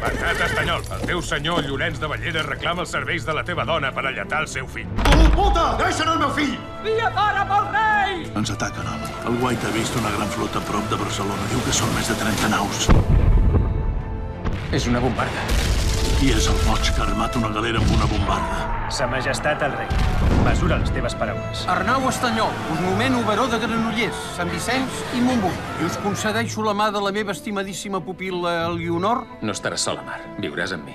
Bastat espanyol, el teu senyor Llorenç de Ballera reclama els serveis de la teva dona per alletar el seu fill. Tu, puta! Deixa'm el meu fill! Via fora pel rei! Ens ataquen, home. El White ha vist una gran flota a prop de Barcelona. Diu que són més de 30 naus. És una bombarda. Qui és el boig que ha armat una galera amb una bombarda? Sa majestat el rei. Mesura les teves paraules. Arnau Estanyol, us nomeno baró de Granollers, Sant Vicenç i Montbui. I us concedeixo la mà de la meva estimadíssima pupil·la Elionor. No estaràs sola, Mar. Viuràs amb mi.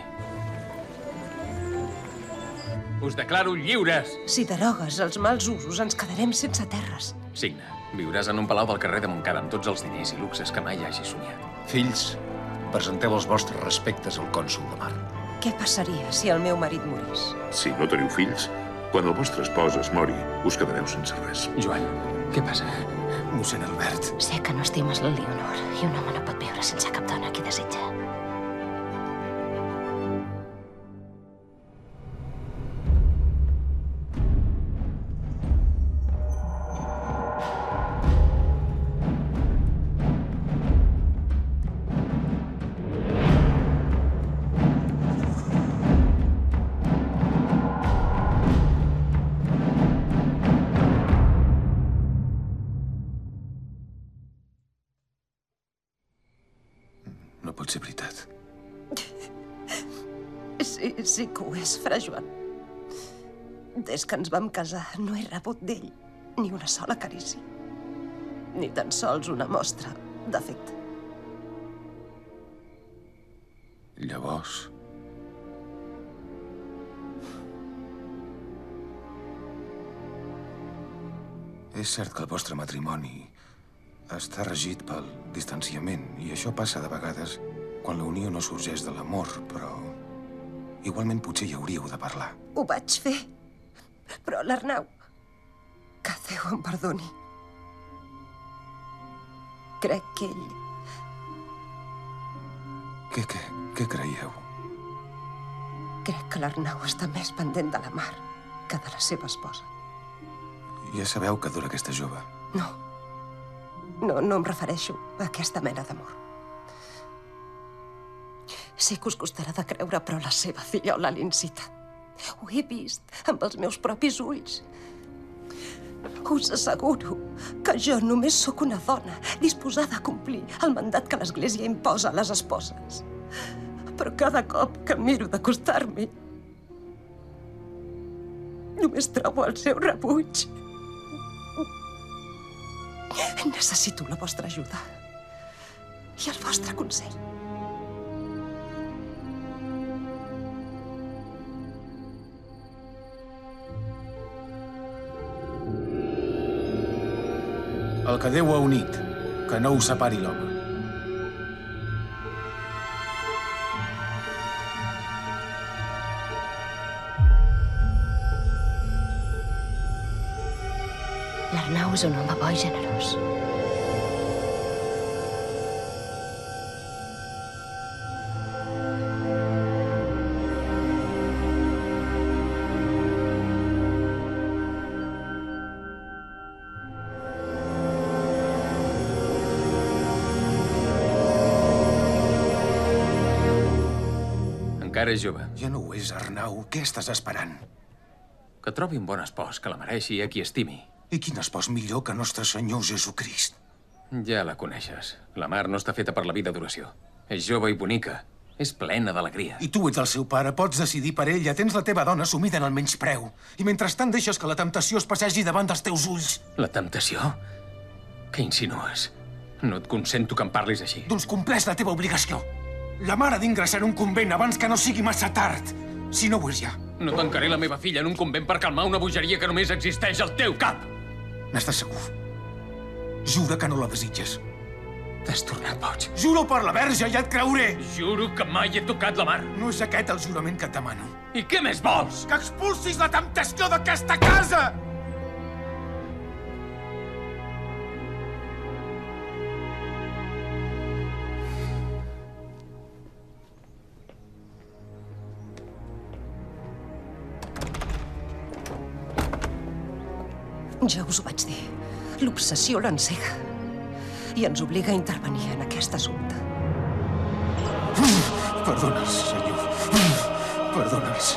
Us declaro lliures! Si derogues els mals usos, ens quedarem sense terres. Signa. Viuràs en un palau del carrer de Montcada amb tots els diners i luxes que mai hagi somiat. Fills, presenteu els vostres respectes al cònsul de mar. Què passaria si el meu marit morís? Si no teniu fills, quan el vostre espòs es mori, us quedareu sense res. Joan, què passa? Mossèn Albert. Sé que no estimes la Leonor i un home no pot viure sense cap dona que desitja. Des que ens vam casar no he rebut d'ell ni una sola carícia. Ni tan sols una mostra d'afecte. Llavors... És cert que el vostre matrimoni està regit pel distanciament i això passa de vegades quan la unió no sorgeix de l'amor, però igualment potser hi hauríeu de parlar. Ho vaig fer. Però l'Arnau... Que Déu em perdoni. Crec que ell... Què, què, què creieu? Crec que l'Arnau està més pendent de la mar que de la seva esposa. Ja sabeu que dura aquesta jove. No. No, no em refereixo a aquesta mena d'amor. Sé que us costarà de creure, però la seva fillola l'incita. Ho he vist amb els meus propis ulls. Us asseguro que jo només sóc una dona disposada a complir el mandat que l'Església imposa a les esposes. Però cada cop que miro d'acostar-m'hi, només trobo el seu rebuig. Necessito la vostra ajuda i el vostre consell. El que Déu ha unit, que no ho separi l'home. L'Arnau és un home bo i generós. Encara és jove. Ja no ho és, Arnau. Què estàs esperant? Que trobi un bon espòs, que la mereixi i a qui estimi. I quin espòs millor que nostre Senyor Jesucrist? Ja la coneixes. La Mar no està feta per la vida d'oració. És jove i bonica. És plena d'alegria. I tu ets el seu pare, pots decidir per ella. Tens la teva dona sumida en el menyspreu. I mentrestant deixes que la temptació es passegi davant dels teus ulls. La temptació? Què insinues? No et consento que em parlis així. Doncs compleix la teva obligació. La mare d'ingressar en un convent abans que no sigui massa tard. Si no ho és ja. No tancaré la meva filla en un convent per calmar una bogeria que només existeix al teu cap. N'estàs segur? Jura que no la desitges. T'has tornat boig. Juro per la verge, ja et creuré. Juro que mai he tocat la mar. No és aquest el jurament que et demano. I què més vols? Que expulsis la temptació d'aquesta casa! Ja us ho vaig dir. L'obsessió l'encega i ens obliga a intervenir en aquest assumpte. Perdona'ls, senyor. Perdona'ls.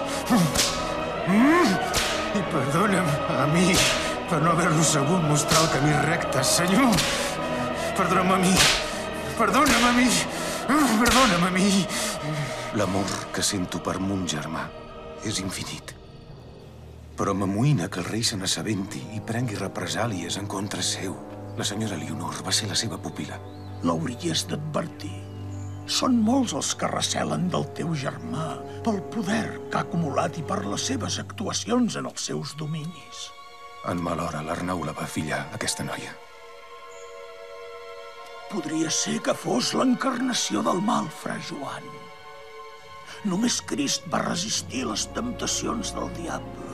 I perdona'm a mi per no haver-los sabut mostrar el camí recte, senyor. Perdona'm a mi. Perdona'm a mi. Perdona'm a mi. L'amor que sento per mon germà és infinit. Però m'amoïna que el rei se n'assabenti i prengui represàlies en contra seu. La senyora Leonor va ser la seva pupila. L'hauries d'advertir. Són molts els que recelen del teu germà pel poder que ha acumulat i per les seves actuacions en els seus dominis. En mal hora l'Arnau la va fillar, aquesta noia. Podria ser que fos l'encarnació del mal, fra Joan. Només Crist va resistir les temptacions del diable.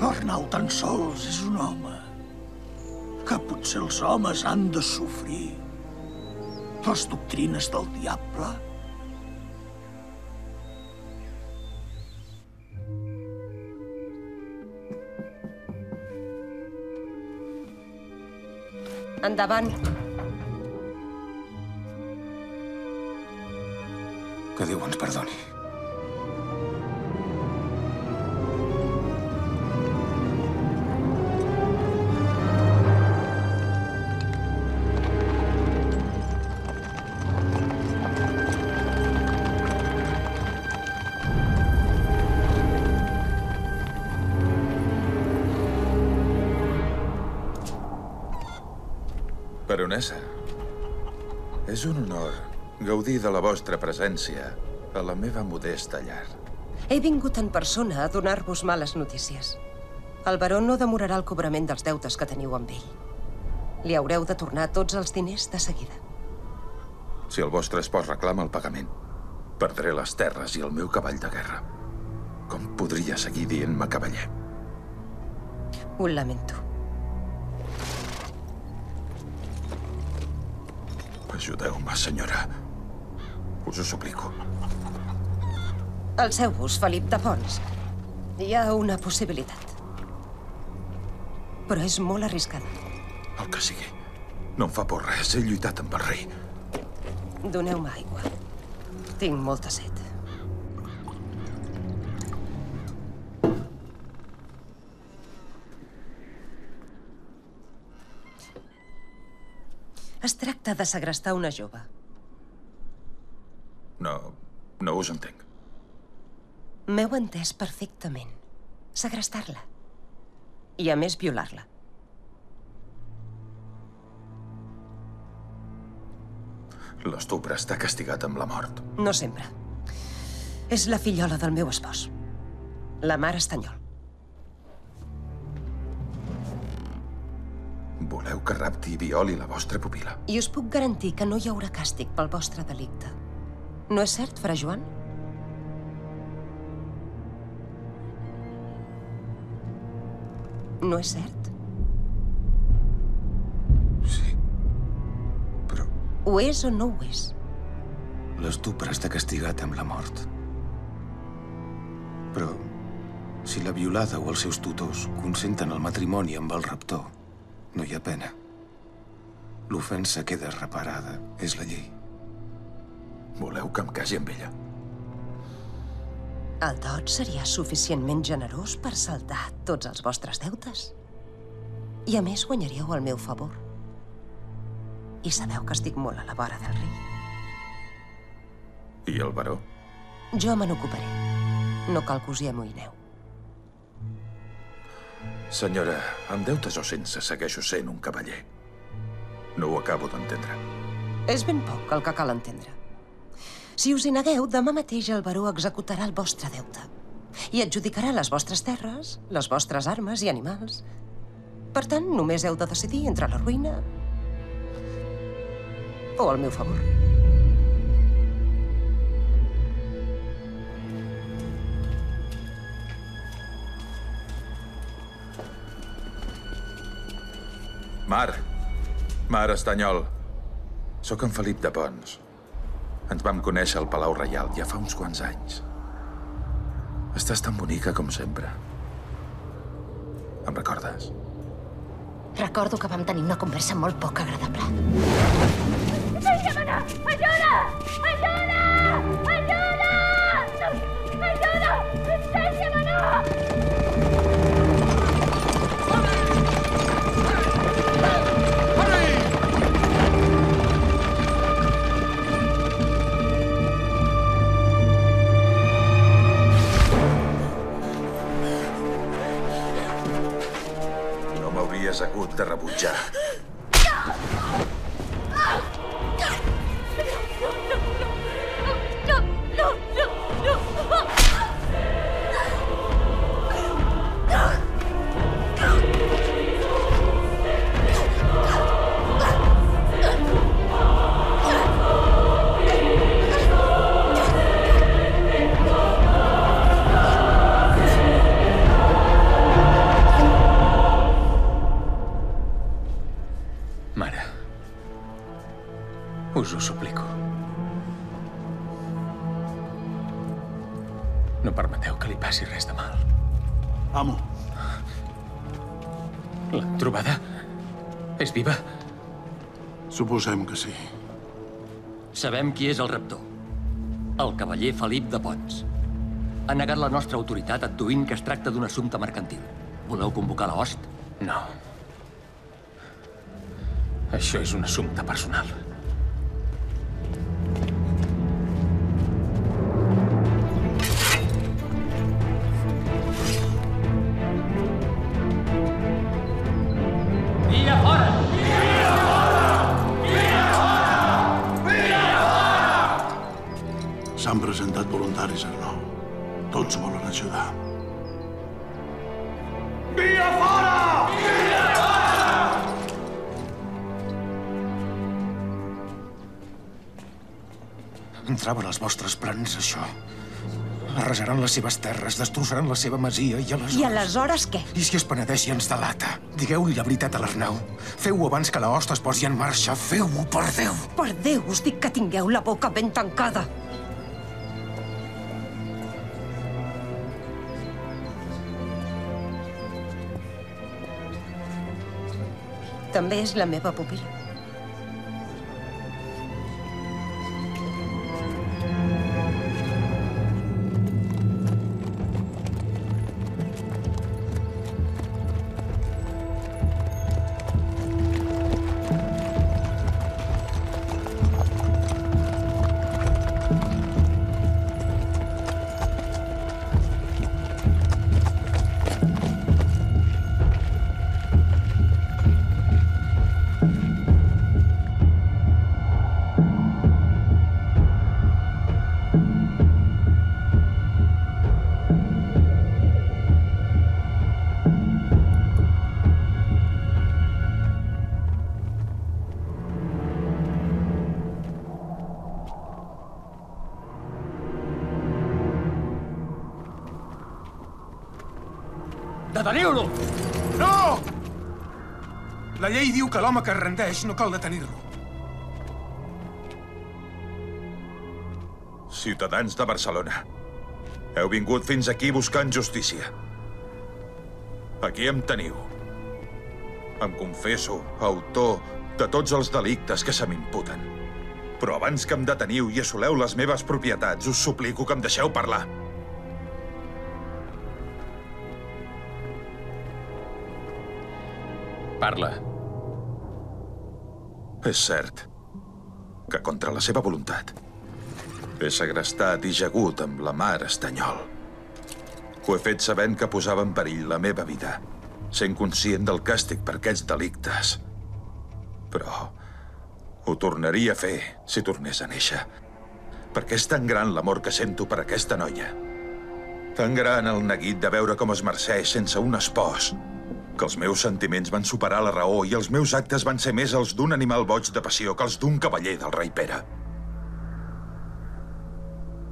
L'Arnau tan sols és un home que potser els homes han de sofrir les doctrines del diable. Endavant. Que Déu ens perdoni. És un honor gaudir de la vostra presència a la meva modesta llar. He vingut en persona a donar-vos males notícies. El baró no demorarà el cobrament dels deutes que teniu amb ell. Li haureu de tornar tots els diners de seguida. Si el vostre espòs reclama el pagament, perdré les terres i el meu cavall de guerra. Com podria seguir dient-me cavaller? Ho lamento. Ajudeu-me, senyora. Us ho suplico. Alceu-vos, Felip de Pons. Hi ha una possibilitat. Però és molt arriscada. El que sigui. No em fa por res. He lluitat amb el rei. Doneu-me aigua. Tinc molta set. Es tracta de segrestar una jove. No, no us entenc. M'heu entès perfectament. Segrestar-la. I, a més, violar-la. L'estupre està castigat amb la mort. No sempre. És la fillola del meu espòs. La mare Estanyol. Voleu que rapti i violi la vostra pupila? I us puc garantir que no hi haurà càstig pel vostre delicte. No és cert, fra Joan? No és cert? Sí. Però... Ho és o no ho és? L'estupre està castigat amb la mort. Però, si la violada o els seus tutors consenten el matrimoni amb el raptor, no hi ha pena. L'ofensa queda reparada. És la llei. Voleu que em casi amb ella? El dot seria suficientment generós per saldar tots els vostres deutes. I a més guanyaríeu el meu favor. I sabeu que estic molt a la vora del rei. I el baró? Jo me n'ocuparé. No cal que us hi amoïneu. Senyora, amb deutes o sense, segueixo sent un cavaller. No ho acabo d'entendre. És ben poc el que cal entendre. Si us hi negueu, demà mateix el baró executarà el vostre deute i adjudicarà les vostres terres, les vostres armes i animals. Per tant, només heu de decidir entre la ruïna o el meu favor. Mar. Mar Estanyol. Sóc en Felip de Pons. Ens vam conèixer al Palau Reial ja fa uns quants anys. Estàs tan bonica com sempre. Em recordes? Recordo que vam tenir una conversa molt poc agradable. Deixa'm anar! Ajuda! Ajuda! Ajuda! Ajuda! Deixa'm anar! No, Sabem qui és el raptor. El cavaller Felip de Pons. Ha negat la nostra autoritat adduint que es tracta d'un assumpte mercantil. Voleu convocar la host? No. Això és un assumpte personal. Entraven als vostres plans, això. Arrasaran les seves terres, destrossaran la seva masia i aleshores... I aleshores què? I si es penedeix i ens delata? Digueu-li la veritat a l'Arnau. Feu-ho abans que la hosta es posi en marxa. Feu-ho, per Déu! Per Déu, us dic que tingueu la boca ben tancada. També és la meva pupila. Que l'home que es rendeix no cal detenir-lo. Ciutadans de Barcelona, heu vingut fins aquí buscant justícia. Aquí em teniu. Em confesso autor de tots els delictes que se m'imputen. Però abans que em deteniu i assoleu les meves propietats, us suplico que em deixeu parlar. Parla. És cert que contra la seva voluntat he segrestat i jagut amb la mar estanyol. Ho he fet sabent que posava en perill la meva vida, sent conscient del càstig per aquests delictes. Però ho tornaria a fer si tornés a néixer. Perquè és tan gran l'amor que sento per aquesta noia. Tan gran el neguit de veure com es marceix sense un espòs, que els meus sentiments van superar la raó i els meus actes van ser més els d'un animal boig de passió que els d'un cavaller del rei Pere.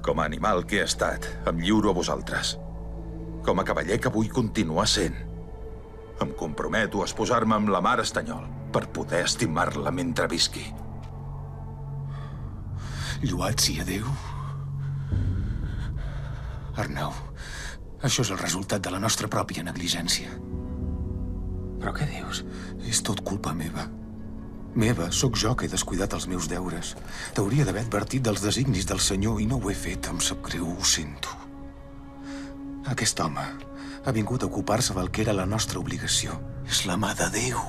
Com a animal que he estat, em lliuro a vosaltres. Com a cavaller que vull continuar sent. Em comprometo a esposar-me amb la mar estanyol per poder estimar-la mentre visqui. Lluat sia Déu. Arnau, això és el resultat de la nostra pròpia negligència. Però què dius? És tot culpa meva. Meva, sóc jo que he descuidat els meus deures. T'hauria d'haver advertit dels designis del senyor i no ho he fet. Em sap greu, ho sento. Aquest home ha vingut a ocupar-se del que era la nostra obligació. És la mà de Déu.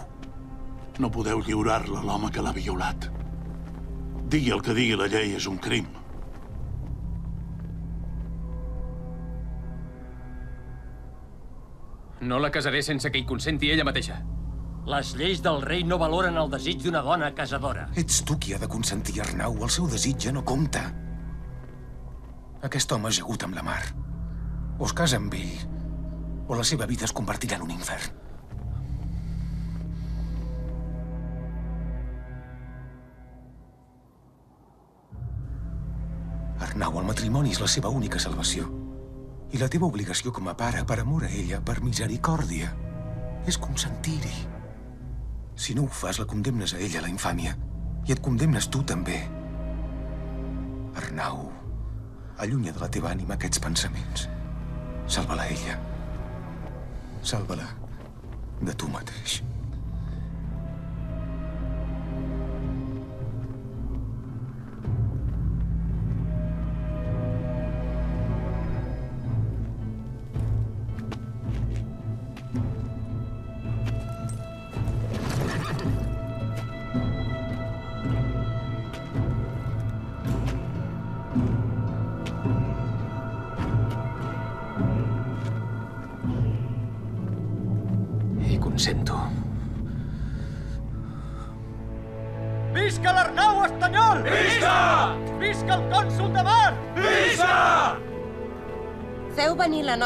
No podeu lliurar-la a l'home que l'ha violat. Digui el que digui la llei, és un crim. No la casaré sense que hi consenti ella mateixa. Les lleis del rei no valoren el desig d'una dona casadora. Ets tu qui ha de consentir, Arnau. El seu desig ja no compta. Aquest home ha ajagut amb la mar. O es casa amb ell, o la seva vida es convertirà en un infern. Arnau, el matrimoni és la seva única salvació. I la teva obligació com a pare, per amor a ella, per misericòrdia, és consentir-hi. Si no ho fas, la condemnes a ella la infàmia. I et condemnes tu també. Arnau, allunya de la teva ànima aquests pensaments. Salva-la ella. Salva-la de tu mateix.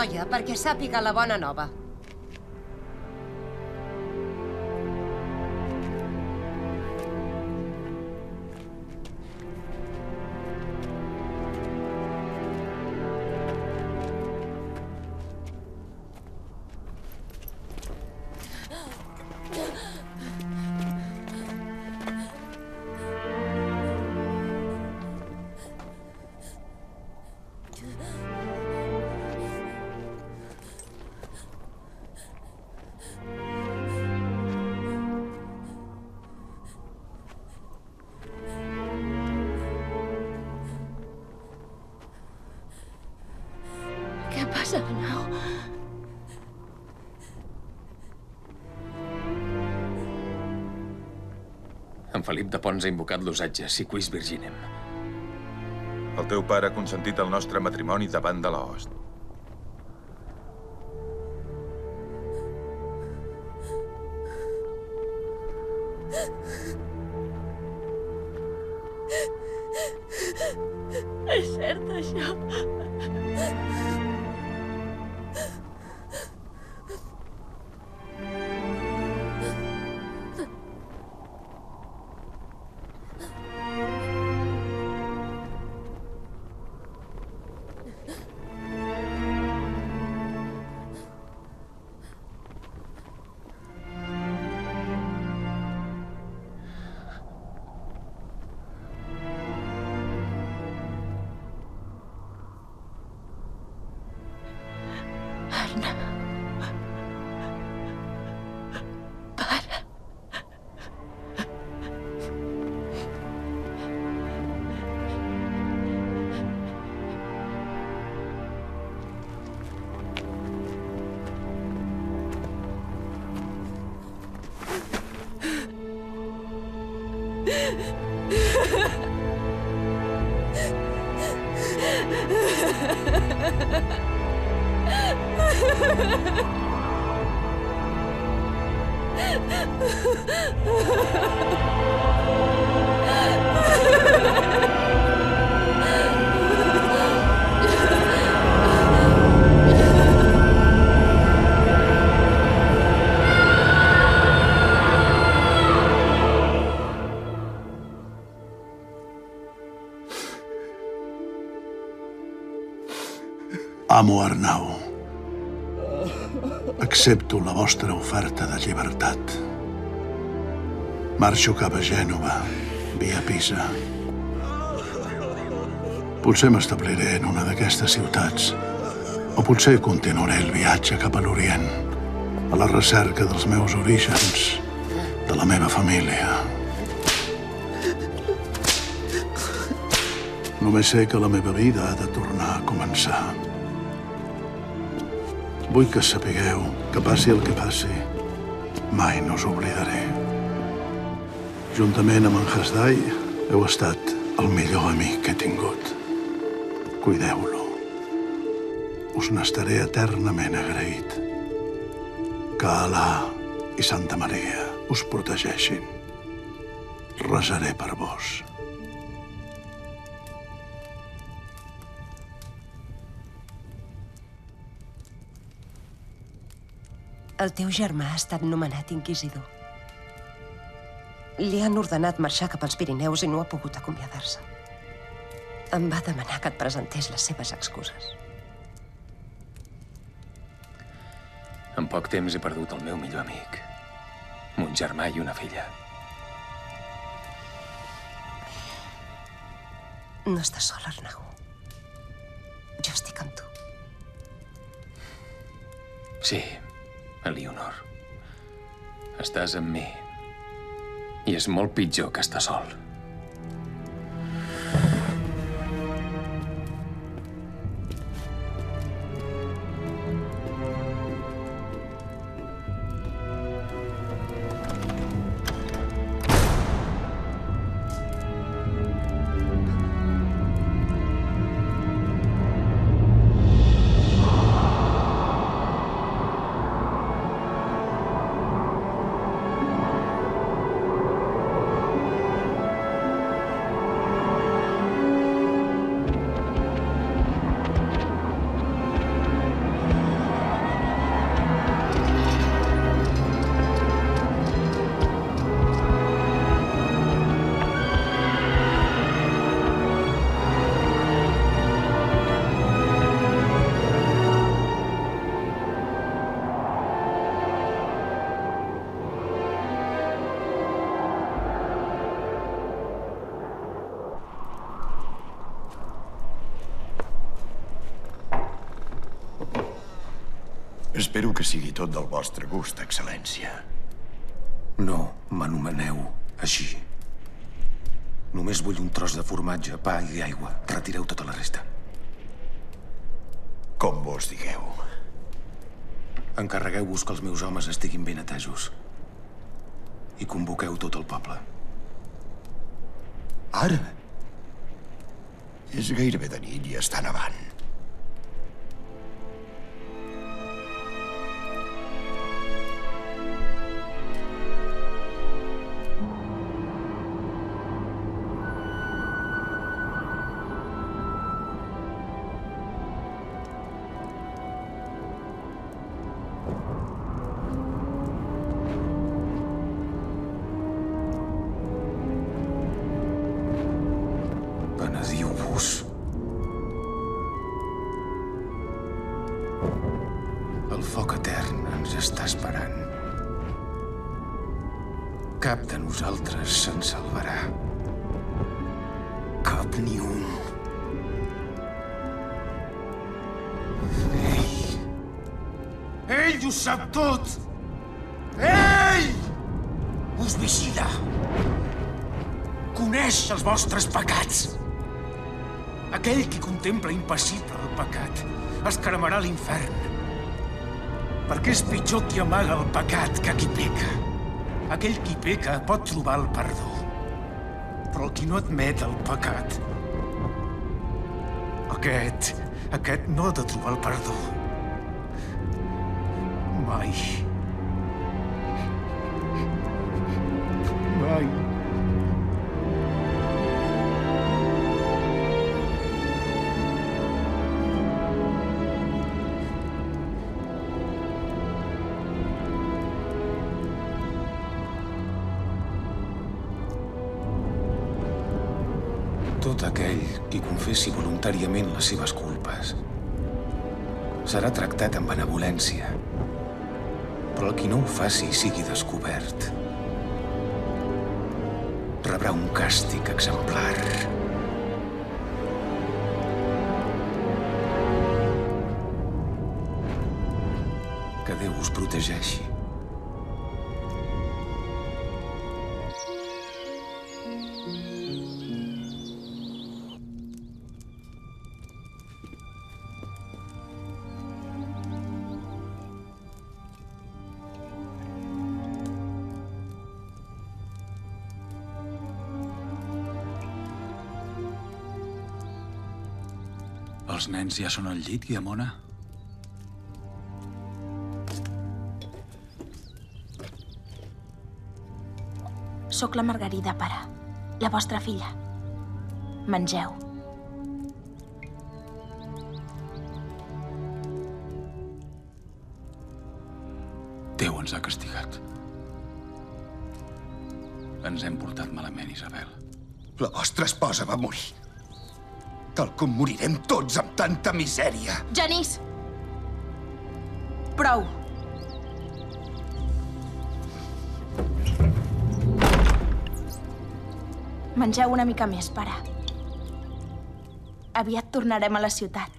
Noia perquè sàpiga la bona nova. En Felip de Pons ha invocat l'usatge, si quis virginem. El teu pare ha consentit el nostre matrimoni davant de la. Amo Arnau. Accepto la vostra oferta de llibertat. Marxo cap a Gènova, via Pisa. Potser m'establiré en una d'aquestes ciutats, o potser continuaré el viatge cap a l'Orient, a la recerca dels meus orígens, de la meva família. Només sé que la meva vida ha de tornar a començar. Vull que sapigueu que passi el que passi, mai no us oblidaré. Juntament amb en Hasdai, heu estat el millor amic que he tingut. Cuideu-lo. Us n'estaré eternament agraït. Que Alà i Santa Maria us protegeixin. Resaré per vos. El teu germà ha estat nomenat inquisidor. Li han ordenat marxar cap als Pirineus i no ha pogut acomiadar-se. Em va demanar que et presentés les seves excuses. En poc temps he perdut el meu millor amic. Mon germà i una filla. No estàs sol, Arnau. Jo estic amb tu. Sí, Elionor. Estàs amb mi. I és molt pitjor que estar sol. Espero que sigui tot del vostre gust, excel·lència. No m'anomeneu així. Només vull un tros de formatge, pa i aigua. Retireu tota la resta. Com vos digueu. Encarregueu-vos que els meus homes estiguin ben atesos. I convoqueu tot el poble. Ara? És gairebé de nit i està nevant. Que qui peca. Aquell qui peca pot trobar el perdó. Però el qui no admet el pecat... Aquest... aquest no ha de trobar el perdó. Mai. Mai. Voluntàriament les seves culpes serà tractat amb benevolència. Però el qui no ho faci sigui descobert rebrà un càstig exemplar. Que Déu us protegeixi. Nens ja són al llit, Guiamona? Sóc la Margarida, pare. La vostra filla. Mengeu. Déu ens ha castigat. Ens hem portat malament, Isabel. La vostra esposa va morir. Tal com morirem tots amb tanta misèria. Genís! Prou. Mengeu una mica més, pare. Aviat tornarem a la ciutat.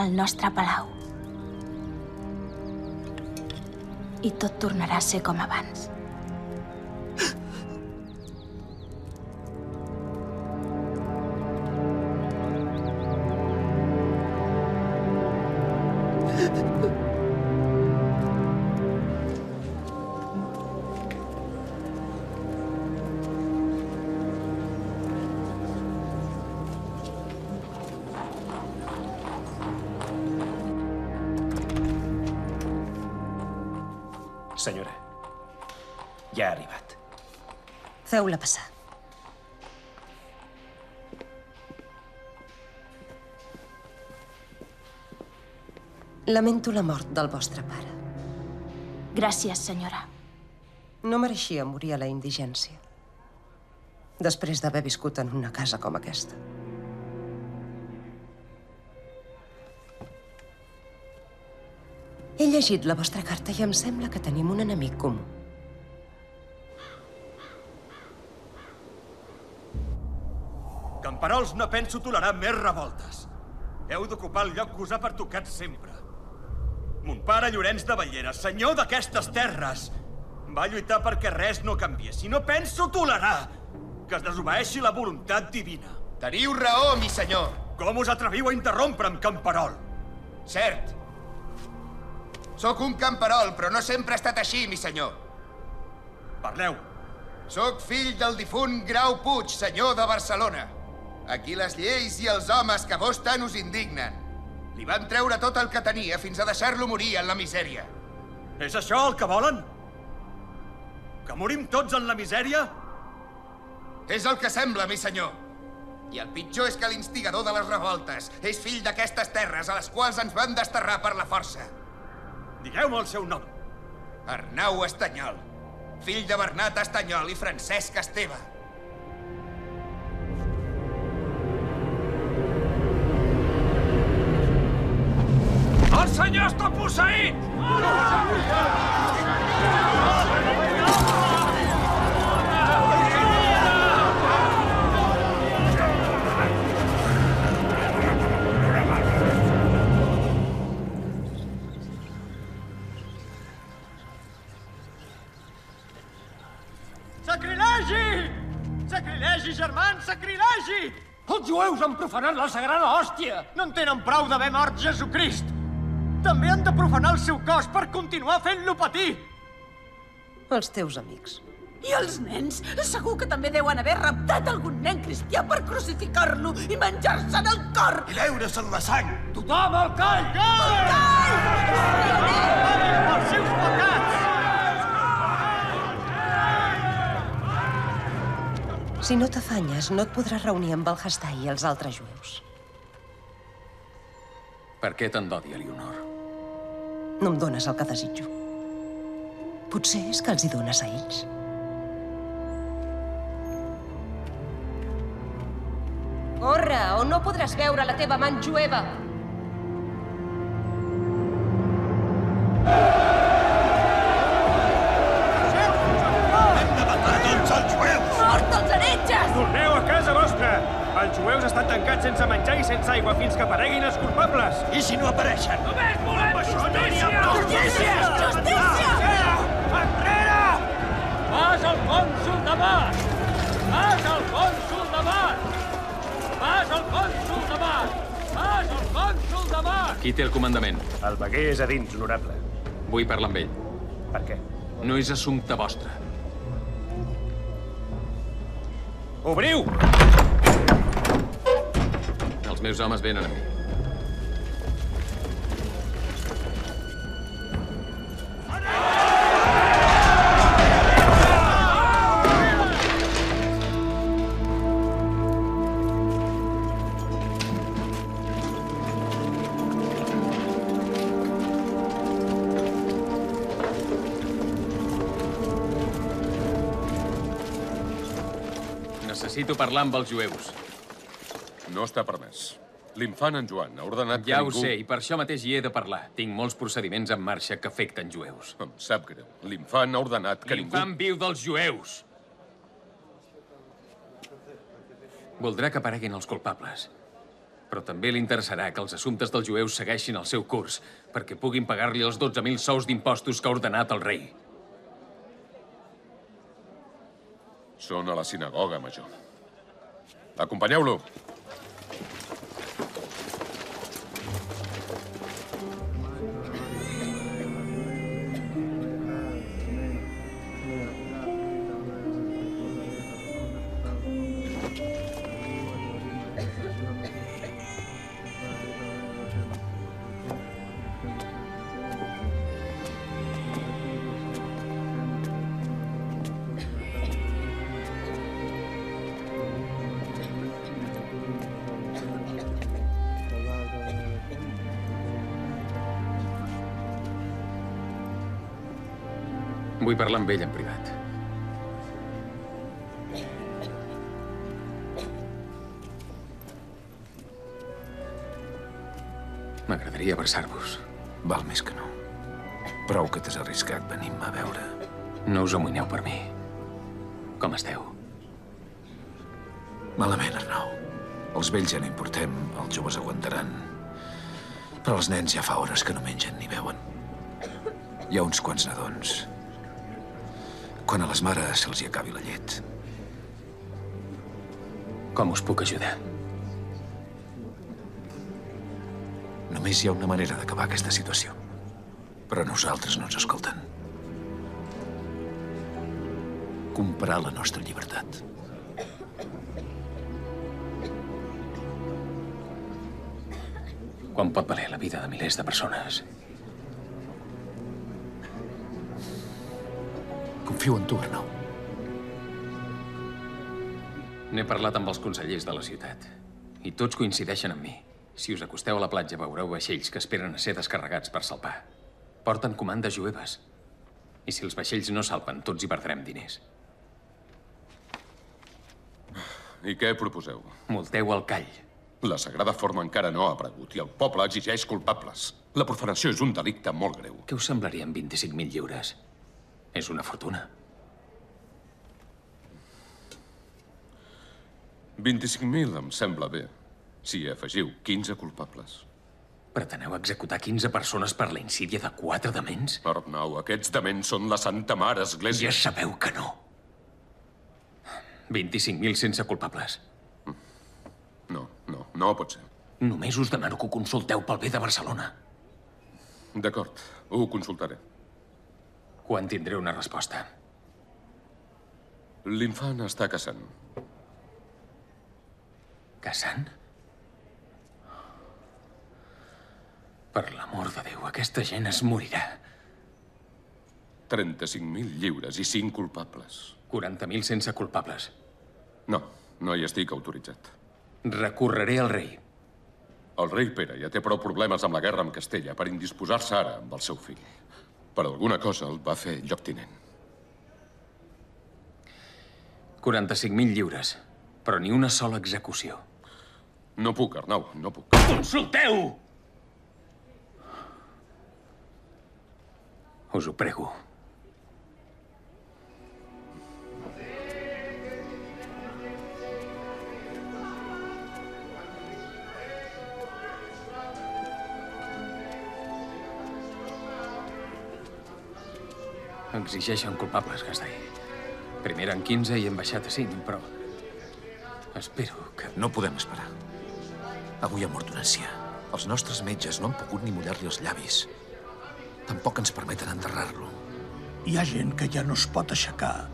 Al nostre palau. I tot tornarà a ser com abans. Feu-la passar. Lamento la mort del vostre pare. Gràcies, senyora. No mereixia morir a la indigència. Després d'haver viscut en una casa com aquesta. He llegit la vostra carta i em sembla que tenim un enemic comú. Camperols, no penso tolerar més revoltes. Heu d'ocupar el lloc que us ha pertocat sempre. Mon pare Llorenç de Ballera, senyor d'aquestes terres, va lluitar perquè res no canviés. I no penso tolerar que es desobeeixi la voluntat divina. Teniu raó, mi senyor. Com us atreviu a interrompre'm, camperol? Cert. Sóc un camperol, però no sempre ha estat així, mi senyor. Parleu. Sóc fill del difunt Grau Puig, senyor de Barcelona. Aquí les lleis i els homes que vos tant us indignen. Li van treure tot el que tenia fins a deixar-lo morir en la misèria. És això el que volen? Que morim tots en la misèria? És el que sembla, mi senyor. I el pitjor és que l'instigador de les revoltes és fill d'aquestes terres a les quals ens van desterrar per la força. Digueu-me el seu nom. Arnau Estanyol, fill de Bernat Estanyol i Francesc Esteve. El senyor està posseït! Sacrilegi! Sacrilegi, germans, sacrilegi! Els jueus han profanat la sagrada hòstia! No en tenen prou d'haver mort Jesucrist! També han de profanar el seu cos per continuar fent-lo patir! Els teus amics. I els nens? Segur que també deuen haver raptat algun nen cristià per crucificar-lo i menjar-se'n el cor! I veure's en la sang! Tothom al call! Els seus pecats! Si no t'afanyes, no et podràs reunir amb el Hastai i els altres jueus. Per què tant d'odi, Elionor? No em dones el que desitjo. Potser és que els hi dones a ells. Corre, o no podràs veure la teva man jueva. Jueus estan tancats sense menjar i sense aigua fins que apareguin els culpables. I si no apareixen? Només volem justícia! Justícia! Justícia! Enrere! Vas al cònsul de mar! Vas al cònsul de mar! Vas al cònsul de mar! Vas al cònsul de mar! Qui té el comandament? El veguer és a dins, honorable. Vull parlar amb ell. Per què? No és assumpte vostre. Obriu! Els meus homes venen a mi. Necessito parlar amb els jueus. No està permès. L'infant en Joan ha ordenat Ja que ho ningú... sé, i per això mateix hi he de parlar. Tinc molts procediments en marxa que afecten jueus. Em sap greu. L'infant ha ordenat que ningú... L'infant viu dels jueus. Voldrà que apareguin els culpables. Però també li interessarà que els assumptes dels jueus segueixin el seu curs perquè puguin pagar-li els 12.000 sous d'impostos que ha ordenat el rei. Són a la sinagoga, major. Acompanyeu-lo. Parlar amb ell en privat. M'agradaria abraçar-vos. Val més que no. Prou que t'has arriscat venint-me a veure. No us amoïneu per mi. Com esteu? Malament, Arnau. Els vells ja no importem, els joves aguantaran. Però els nens ja fa hores que no mengen ni beuen. Hi ha uns quants nadons. Quan a les mares se'ls hi acabi la llet. Com us puc ajudar? Només hi ha una manera d'acabar aquesta situació. Però nosaltres no ens escolten. Comprar la nostra llibertat. Quan pot valer la vida de milers de persones? Confio en tu, Arnau. N'he parlat amb els consellers de la ciutat. I tots coincideixen amb mi. Si us acosteu a la platja veureu vaixells que esperen a ser descarregats per salpar. Porten comandes jueves. I si els vaixells no salpen, tots hi perdrem diners. I què proposeu? Multeu el call. La Sagrada Forma encara no ha aparegut i el poble exigeix culpables. La profanació és un delicte molt greu. Què us semblarien 25.000 lliures? És una fortuna. 25.000 em sembla bé. Si hi afegiu 15 culpables. Preteneu executar 15 persones per la insídia de quatre dements? Arnau, aquests dements són la Santa Mare Església. Ja sabeu que no. 25.000 sense culpables. No, no, no pot ser. Només us demano que ho consulteu pel bé de Barcelona. D'acord, ho consultaré. Quan tindré una resposta? L'infant està caçant. Caçant? Per l'amor de Déu, aquesta gent es morirà. 35.000 lliures i 5 culpables. 40.000 sense culpables. No, no hi estic autoritzat. Recorreré al rei. El rei Pere ja té prou problemes amb la guerra amb Castella per indisposar-se ara amb el seu fill. Per alguna cosa el va fer lloctinent. 45.000 lliures, però ni una sola execució. No puc, Arnau, no puc. Consulteu! Us ho prego. Exigeixen culpables, Gastall. Primer eren 15 i hem baixat a 5, però... Espero que... No podem esperar. Avui ha mort un ancià. Els nostres metges no han pogut ni mullar-li els llavis. Tampoc ens permeten enterrar-lo. Hi ha gent que ja no es pot aixecar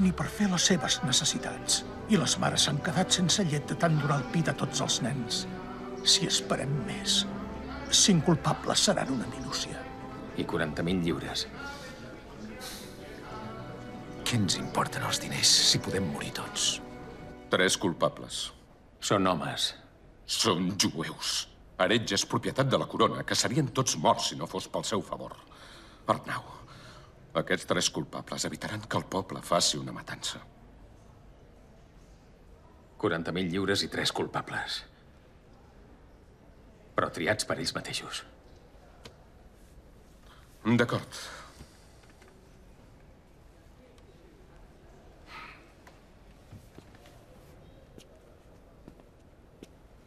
ni per fer les seves necessitats. I les mares s'han quedat sense llet de tant donar el pit a tots els nens. Si esperem més, cinc culpables seran una minúcia. I 40.000 lliures. Què ens importen els diners si podem morir tots? Tres culpables. Són homes. Són jueus. Heretges propietat de la corona, que serien tots morts si no fos pel seu favor. Arnau, aquests tres culpables evitaran que el poble faci una matança. 40.000 lliures i tres culpables. Però triats per ells mateixos. D'acord.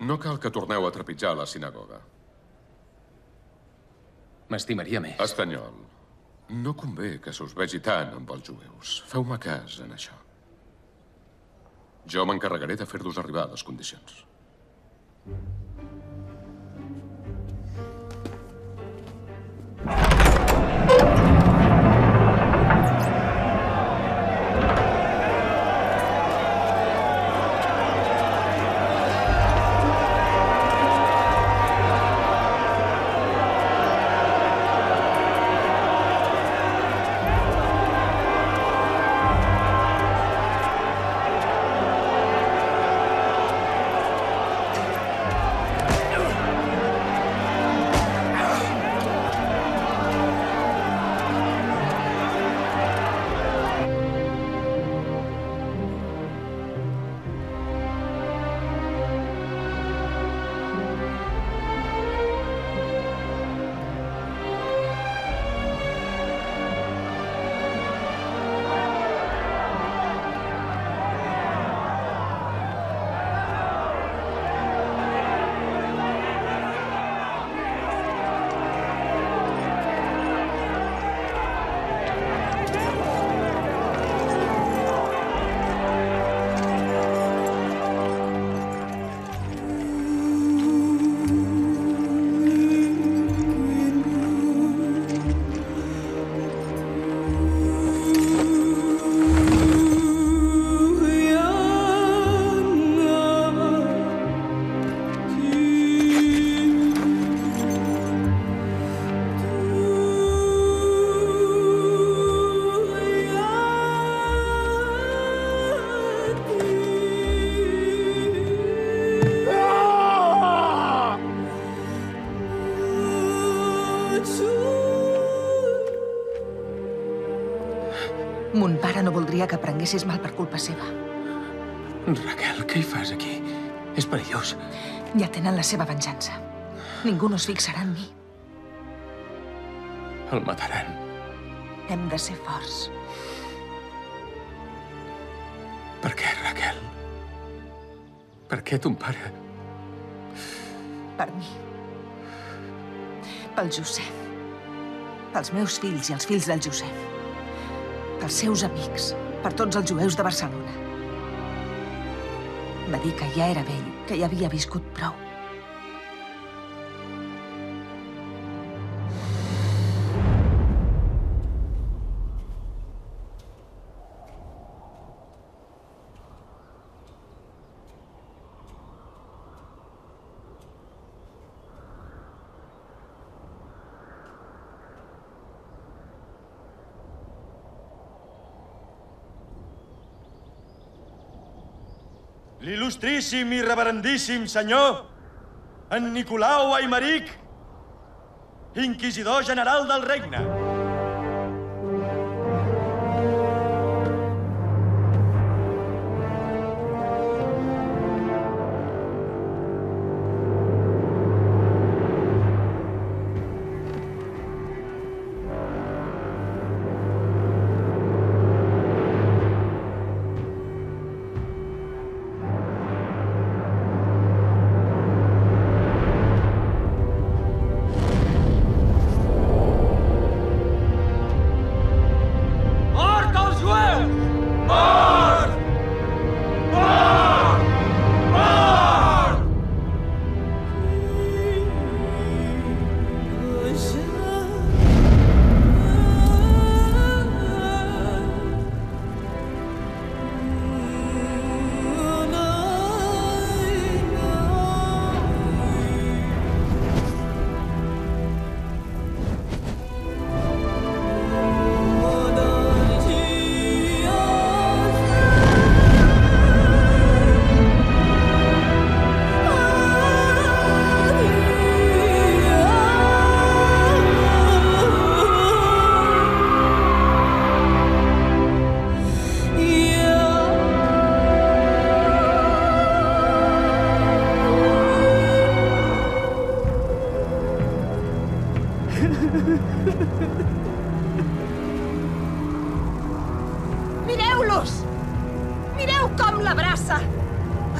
No cal que torneu a trepitjar la sinagoga. M'estimaria més. Estanyol, no convé que se us vegi tant amb els jueus. Feu-me cas en això. Jo m'encarregaré de fer-vos arribar a les condicions. Mon prenguessis mal per culpa seva. Raquel, què hi fas aquí? És perillós. Ja tenen la seva venjança. Ningú no es fixarà en mi. El mataran. Hem de ser forts. Per què, Raquel? Per què ton pare? Per mi. Pel Josep. Pels meus fills i els fills del Josep. Pels seus amics. Per tots els jueus de Barcelona. Va dir que ja era vell, que ja havia viscut prou. L'il·lustríssim i reverendíssim senyor, en Nicolau Aimeric, inquisidor general del regne.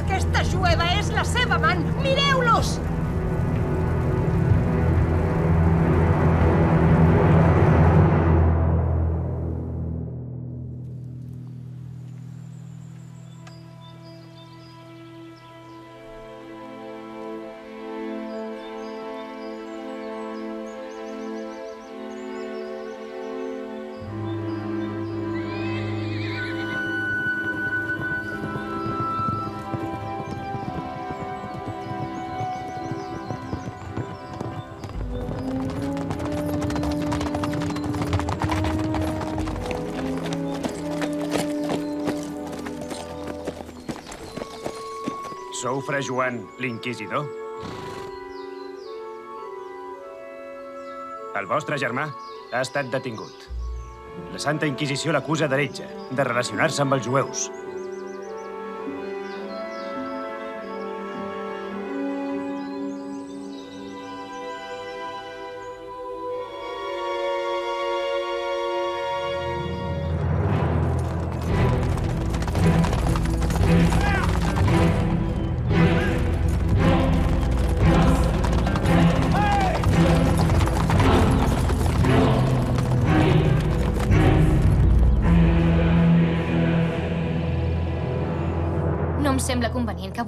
Aquesta jueva és la seva amant! Mireu-los! Sou fra Joan, l'inquisidor? El vostre germà ha estat detingut. La Santa Inquisició l'acusa d'heretge, de relacionar-se amb els jueus.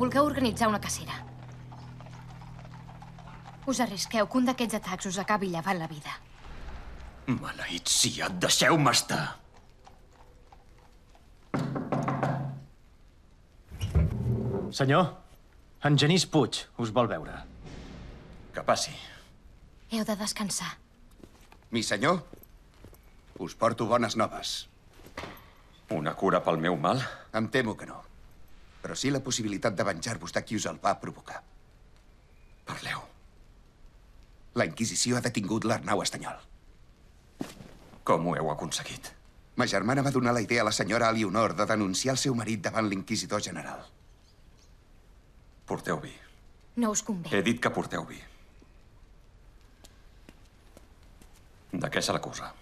Vulgueu organitzar una cacera. Us arrisqueu que un d'aquests atacs us acabi llevant la vida. Maleït sia, deixeu-me estar. Senyor, en Genís Puig us vol veure. Que passi. Heu de descansar. Mi senyor, us porto bones noves. Una cura pel meu mal? Em temo que no. Però sí la possibilitat de venjar-vos de qui us el va provocar. Parleu. La Inquisició ha detingut l'Arnau Estanyol. Com ho heu aconseguit? Ma germana va donar la idea a la senyora Elionor de denunciar el seu marit davant l'inquisidor general. Porteu vi. No us convé. He dit que porteu vi. De què se l'acusa?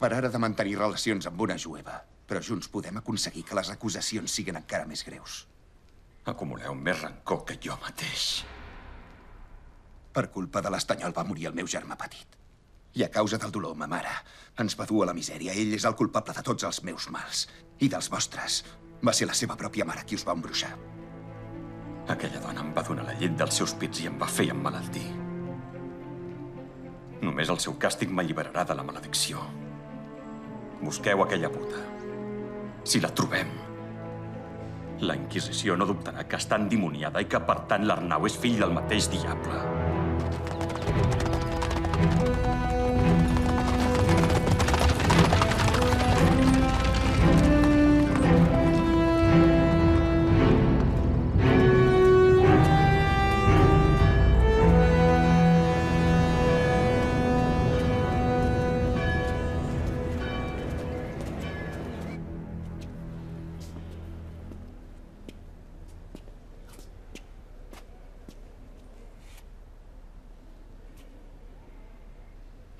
Per ara de mantenir relacions amb una jueva, però junts podem aconseguir que les acusacions siguin encara més greus. Acumuleu més rancor que jo mateix. Per culpa de l'Estanyol va morir el meu germà petit. I a causa del dolor, ma mare ens va dur a la misèria. Ell és el culpable de tots els meus mals. I dels vostres. Va ser la seva pròpia mare qui us va embruixar. Aquella dona em va donar la llet dels seus pits i em va fer emmalaltir. Només el seu càstig m'alliberarà de la maledicció. Busqueu aquella puta. Si la trobem, la Inquisició no dubtarà que està endimoniada i que, per tant, l'Arnau és fill del mateix diable.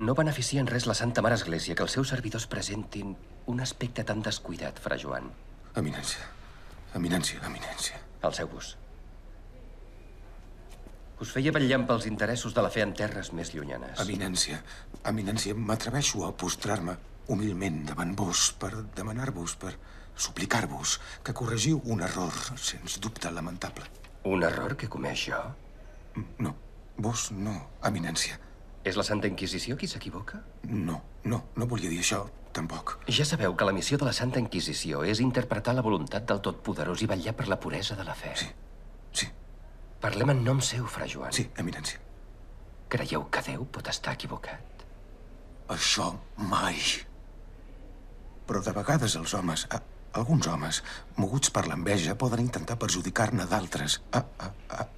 No beneficia en res la Santa Mare Església que els seus servidors presentin un aspecte tan descuidat, fra Joan. Eminència. Eminència, eminència. Alceu-vos. Us feia vetllant pels interessos de la fe en terres més llunyanes. Eminència, eminència, m'atreveixo a postrar-me humilment davant vos per demanar-vos, per suplicar-vos que corregiu un error, sens dubte lamentable. Un error que comeix jo? No, vos no, eminència. És la Santa Inquisició qui s'equivoca? No, no, no volia dir això, tampoc. Ja sabeu que la missió de la Santa Inquisició és interpretar la voluntat del Totpoderós i vetllar per la puresa de la fe. Sí, sí. Parlem en nom seu, fra Joan. Sí, eminència. Creieu que Déu pot estar equivocat? Això mai. Però de vegades els homes, a, alguns homes, moguts per l'enveja, poden intentar perjudicar-ne d'altres,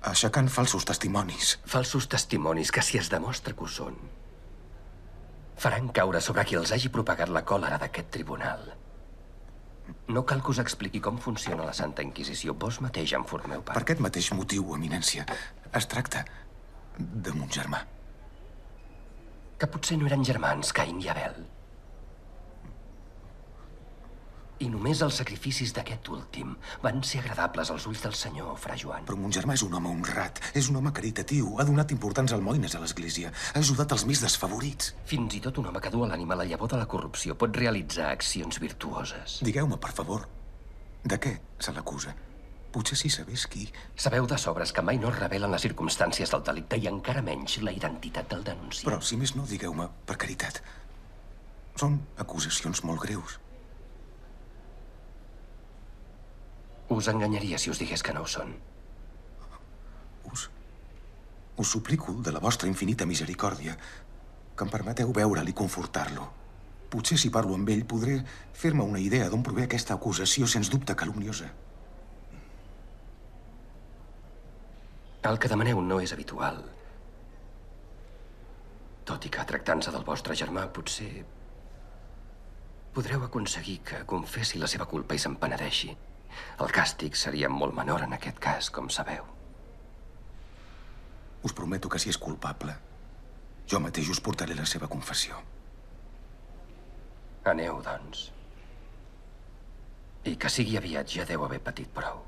aixecant falsos testimonis. Falsos testimonis que, si es demostra que ho són, faran caure sobre qui els hagi propagat la còlera d'aquest tribunal. No cal que us expliqui com funciona la Santa Inquisició. Vos mateix en formeu part. Per aquest mateix motiu, eminència, es tracta de mon germà. Que potser no eren germans, Cain i Abel. I només els sacrificis d'aquest últim van ser agradables als ulls del senyor, fra Joan. Però mon germà és un home honrat, és un home caritatiu, ha donat importants almoines a l'Església, ha ajudat els més desfavorits. Fins i tot un home que du a l'ànima la llavor de la corrupció pot realitzar accions virtuoses. Digueu-me, per favor, de què se l'acusa? Potser si sabés qui... Sabeu de sobres que mai no es revelen les circumstàncies del delicte i encara menys la identitat del denunciant. Però, si més no, digueu-me, per caritat. Són acusacions molt greus. Us enganyaria si us digués que no ho són. Us... Us suplico, de la vostra infinita misericòrdia, que em permeteu veure'l i confortar-lo. Potser si parlo amb ell podré fer-me una idea d'on prové aquesta acusació sens dubte calumniosa. El que demaneu no és habitual. Tot i que tractant-se del vostre germà, potser podreu aconseguir que confessi la seva culpa i se'n penedeixi. El càstig seria molt menor en aquest cas, com sabeu. Us prometo que si és culpable, jo mateix us portaré la seva confessió. Aneu, doncs. I que sigui aviat ja deu haver patit prou.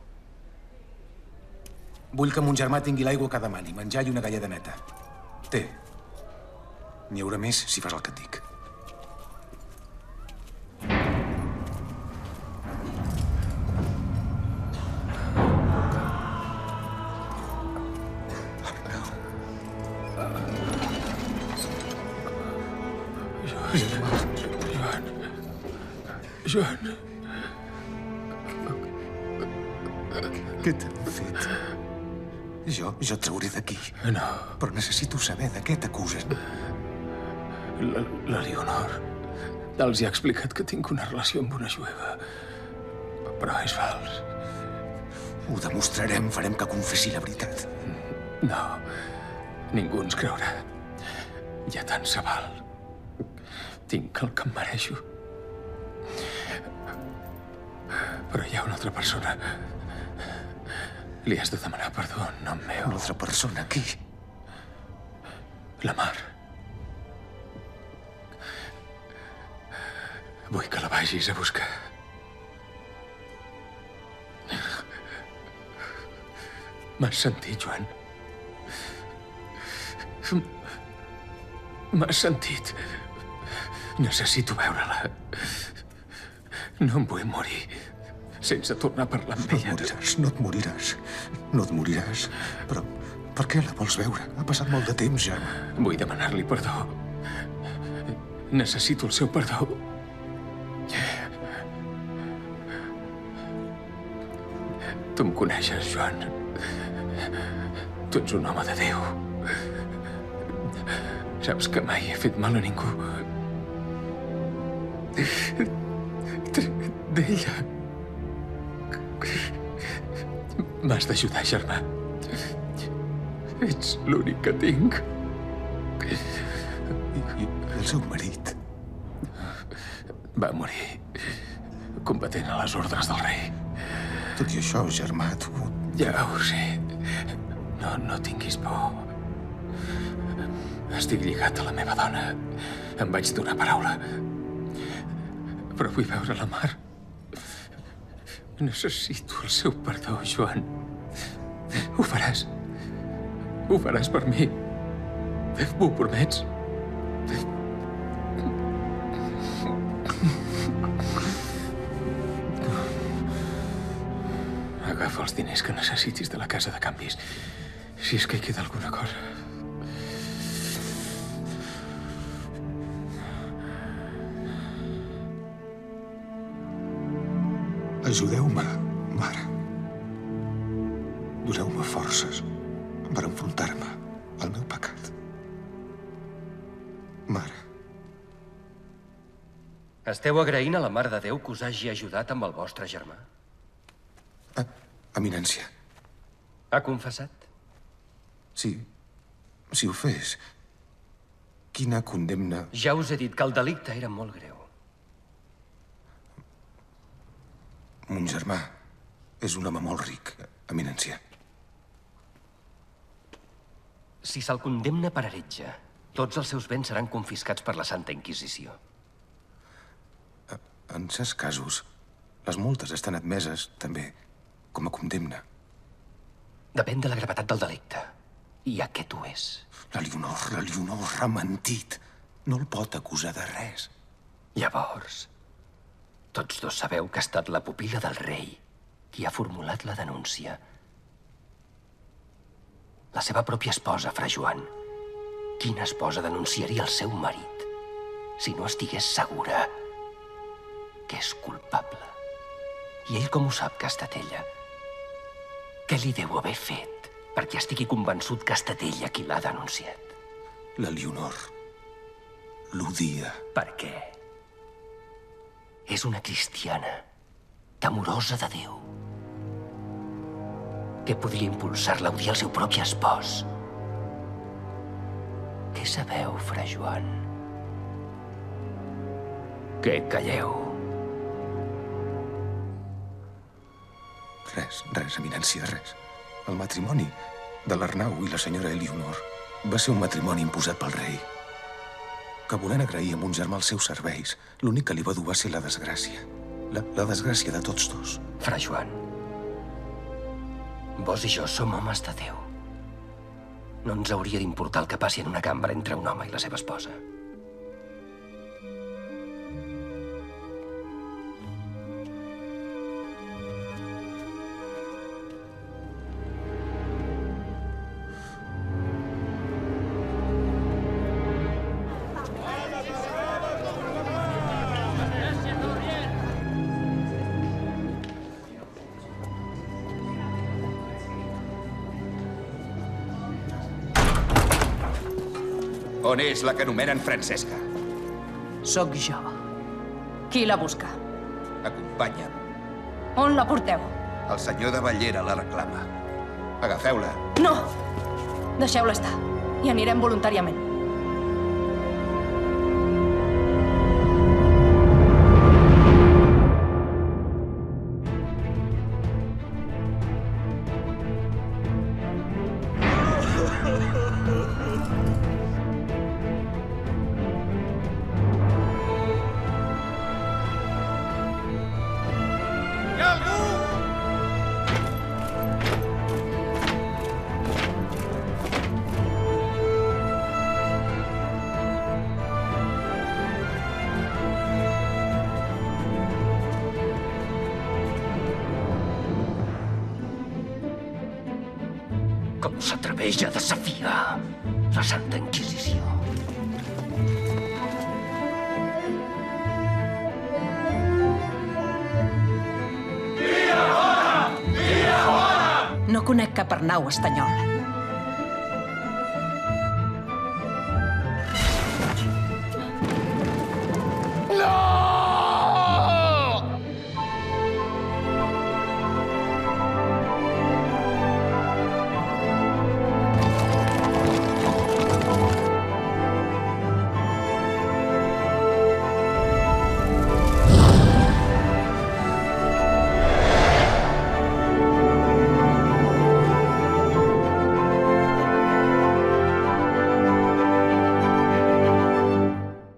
Vull que mon germà tingui l'aigua que demani, menjar i una galleda neta. Té. N'hi haurà més si fas el que et dic. Joan. Què t'han fet? Jo, jo et trauré d'aquí. No. Però necessito saber de què t'acusen. La, la Leonor. Els hi ha explicat que tinc una relació amb una jueva. Però és fals. Ho demostrarem, farem que confessi la veritat. No, ningú ens creurà. Ja tant se val. Tinc el que em mereixo. Però hi ha una altra persona. Li has de demanar perdó en nom meu. Una altra persona? Qui? La Mar. Vull que la vagis a buscar. M'has sentit, Joan? M'has sentit? Necessito veure-la. No em vull morir sense tornar a parlar amb No et ella. moriràs, no et moriràs. No et moriràs. Però per què la vols veure? Ha passat molt de temps, ja. Vull demanar-li perdó. Necessito el seu perdó. Tu em coneixes, Joan. Tu ets un home de Déu. Saps que mai he fet mal a ningú. D'ella. M'has d'ajudar, germà. Ets l'únic que tinc. I el seu marit? Va morir combatent a les ordres del rei. Tot i això, germà, tu... Ja ho sé. No, no tinguis por. Estic lligat a la meva dona. Em vaig donar paraula. Però vull veure la mar. Necessito el seu perdó, Joan. Ho faràs. Ho faràs per mi. M'ho promets? Agafa els diners que necessitis de la casa de canvis. Si és que hi queda alguna cosa. Ajudeu-me, mare. Doneu-me forces per enfrontar-me al meu pecat. Mare, Esteu agraint a la Mare de Déu que us hagi ajudat amb el vostre germà? eminència, Ha confessat? si... si ho fes, quina condemna... Ja us he dit que el delicte era molt greu. Mon germà és un home molt ric, eminència. Si se'l condemna per heretge, tots els seus béns seran confiscats per la Santa Inquisició. En certs casos, Les multes estan admeses, també, com a condemna. Depèn de la gravetat del delicte. I aquest ho és. La Leonor, la Leonor ha mentit. No el pot acusar de res. Llavors, tots dos sabeu que ha estat la pupila del rei qui ha formulat la denúncia. La seva pròpia esposa, fra Joan. Quina esposa denunciaria el seu marit si no estigués segura que és culpable? I ell com ho sap que ha estat ella? Què li deu haver fet perquè estigui convençut que ha estat ella qui l'ha denunciat? La Leonor l'odia. Per què? És una cristiana, temorosa de Déu. Què podria impulsar-la a odiar el seu propi espòs? Què sabeu, fra Joan? Què calleu? Res, res, eminència, res. El matrimoni de l'Arnau i la senyora Eleonor va ser un matrimoni imposat pel rei. Que volent agrair a mon germà els seus serveis, l'únic que li va dur va ser la desgràcia. La, la desgràcia de tots dos. Fra Joan, vos i jo som homes de Déu. No ens hauria d'importar el que passi en una cambra entre un home i la seva esposa. On és la que anomenen Francesca? Sóc jo. Qui la busca? Acompanya'm. On la porteu? El senyor de Ballera la reclama. Agafeu-la. No! Deixeu-la estar. Hi anirem voluntàriament. Com s'atreveix a desafiar la Santa Inquisició? No conec cap Arnau, Estanyol.